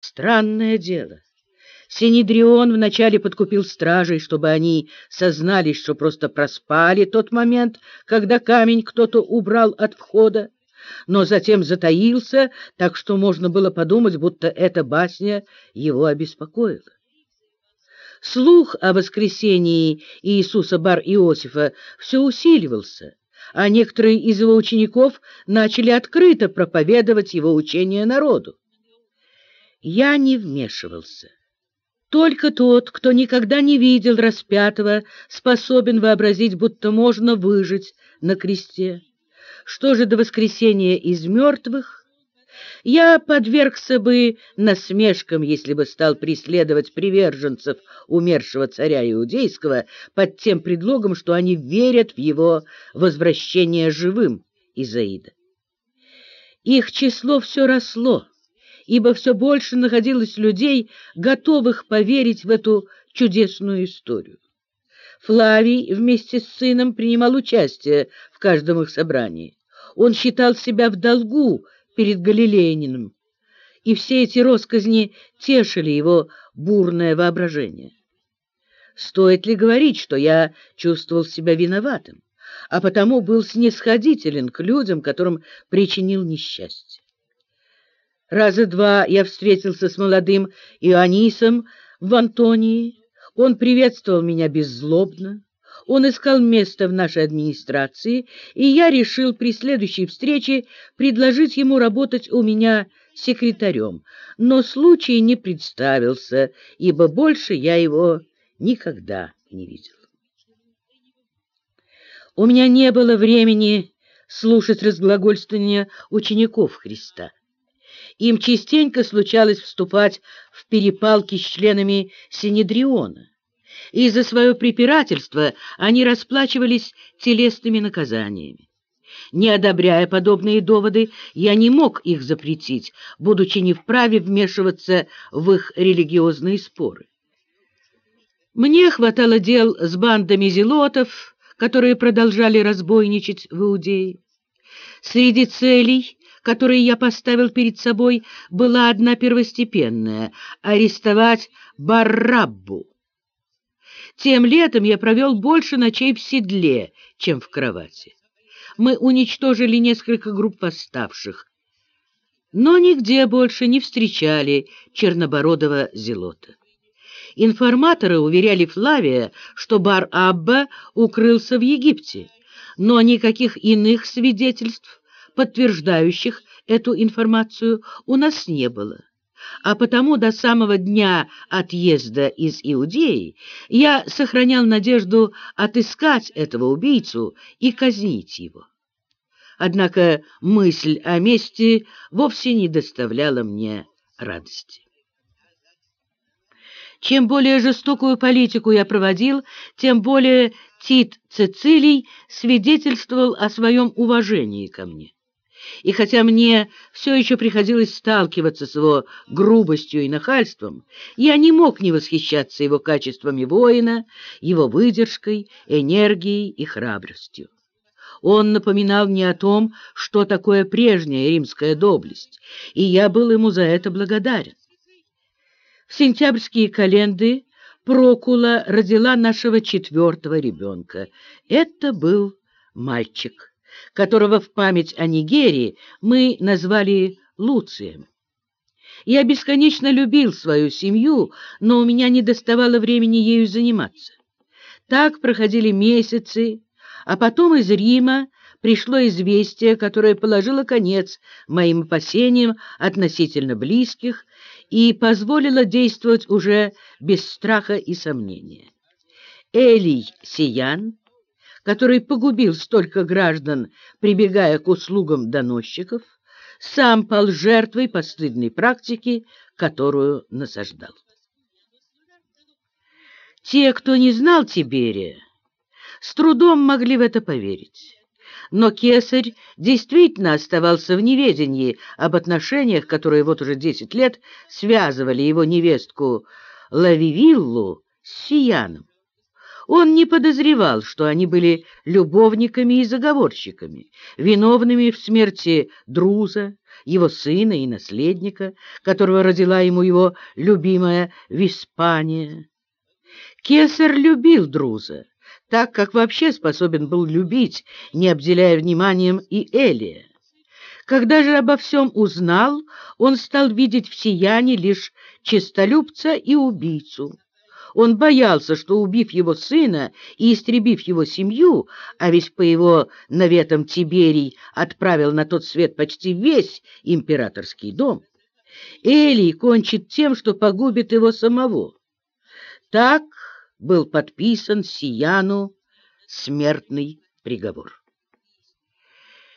Странное дело. Синедрион вначале подкупил стражей, чтобы они сознались, что просто проспали тот момент, когда камень кто-то убрал от входа, но затем затаился, так что можно было подумать, будто эта басня его обеспокоила. Слух о воскресении Иисуса Бар-Иосифа все усиливался, а некоторые из его учеников начали открыто проповедовать его учение народу. Я не вмешивался. Только тот, кто никогда не видел распятого, способен вообразить, будто можно выжить на кресте. Что же до воскресения из мертвых? Я подвергся бы насмешкам, если бы стал преследовать приверженцев умершего царя Иудейского под тем предлогом, что они верят в его возвращение живым из Аида. Их число все росло ибо все больше находилось людей, готовых поверить в эту чудесную историю. Флавий вместе с сыном принимал участие в каждом их собрании. Он считал себя в долгу перед Галилеянином, и все эти росказни тешили его бурное воображение. Стоит ли говорить, что я чувствовал себя виноватым, а потому был снисходителен к людям, которым причинил несчастье? Раза два я встретился с молодым Ионисом в Антонии. Он приветствовал меня беззлобно. Он искал место в нашей администрации, и я решил при следующей встрече предложить ему работать у меня секретарем. Но случай не представился, ибо больше я его никогда не видел. У меня не было времени слушать разглагольствования учеников Христа. Им частенько случалось вступать в перепалки с членами Синедриона. И за свое препирательство они расплачивались телесными наказаниями. Не одобряя подобные доводы, я не мог их запретить, будучи не вправе вмешиваться в их религиозные споры. Мне хватало дел с бандами зелотов, которые продолжали разбойничать в Иудее. Среди целей которые я поставил перед собой, была одна первостепенная — арестовать Барраббу. Тем летом я провел больше ночей в седле, чем в кровати. Мы уничтожили несколько групп восставших, но нигде больше не встречали чернобородого зелота. Информаторы уверяли Флавия, что Бар-Абба укрылся в Египте, но никаких иных свидетельств подтверждающих эту информацию, у нас не было. А потому до самого дня отъезда из Иудеи я сохранял надежду отыскать этого убийцу и казнить его. Однако мысль о мести вовсе не доставляла мне радости. Чем более жестокую политику я проводил, тем более Тит Цицилий свидетельствовал о своем уважении ко мне. И хотя мне все еще приходилось сталкиваться с его грубостью и нахальством, я не мог не восхищаться его качествами воина, его выдержкой, энергией и храбростью. Он напоминал мне о том, что такое прежняя римская доблесть, и я был ему за это благодарен. В сентябрьские календы Прокула родила нашего четвертого ребенка. Это был мальчик которого в память о Нигерии мы назвали Луцием. Я бесконечно любил свою семью, но у меня не доставало времени ею заниматься. Так проходили месяцы, а потом из Рима пришло известие, которое положило конец моим опасениям относительно близких и позволило действовать уже без страха и сомнения. Элий Сиян который погубил столько граждан, прибегая к услугам доносчиков, сам пал жертвой постыдной практики, которую насаждал. Те, кто не знал Тиберия, с трудом могли в это поверить. Но кесарь действительно оставался в неведении об отношениях, которые вот уже десять лет связывали его невестку Лавивиллу с Сияном. Он не подозревал, что они были любовниками и заговорщиками, виновными в смерти Друза, его сына и наследника, которого родила ему его любимая Виспания. Кесар любил Друза, так как вообще способен был любить, не обделяя вниманием и Элия. Когда же обо всем узнал, он стал видеть в сиянии лишь честолюбца и убийцу. Он боялся, что, убив его сына и истребив его семью, а ведь по его наветам Тиберий отправил на тот свет почти весь императорский дом, Элий кончит тем, что погубит его самого. Так был подписан Сияну смертный приговор.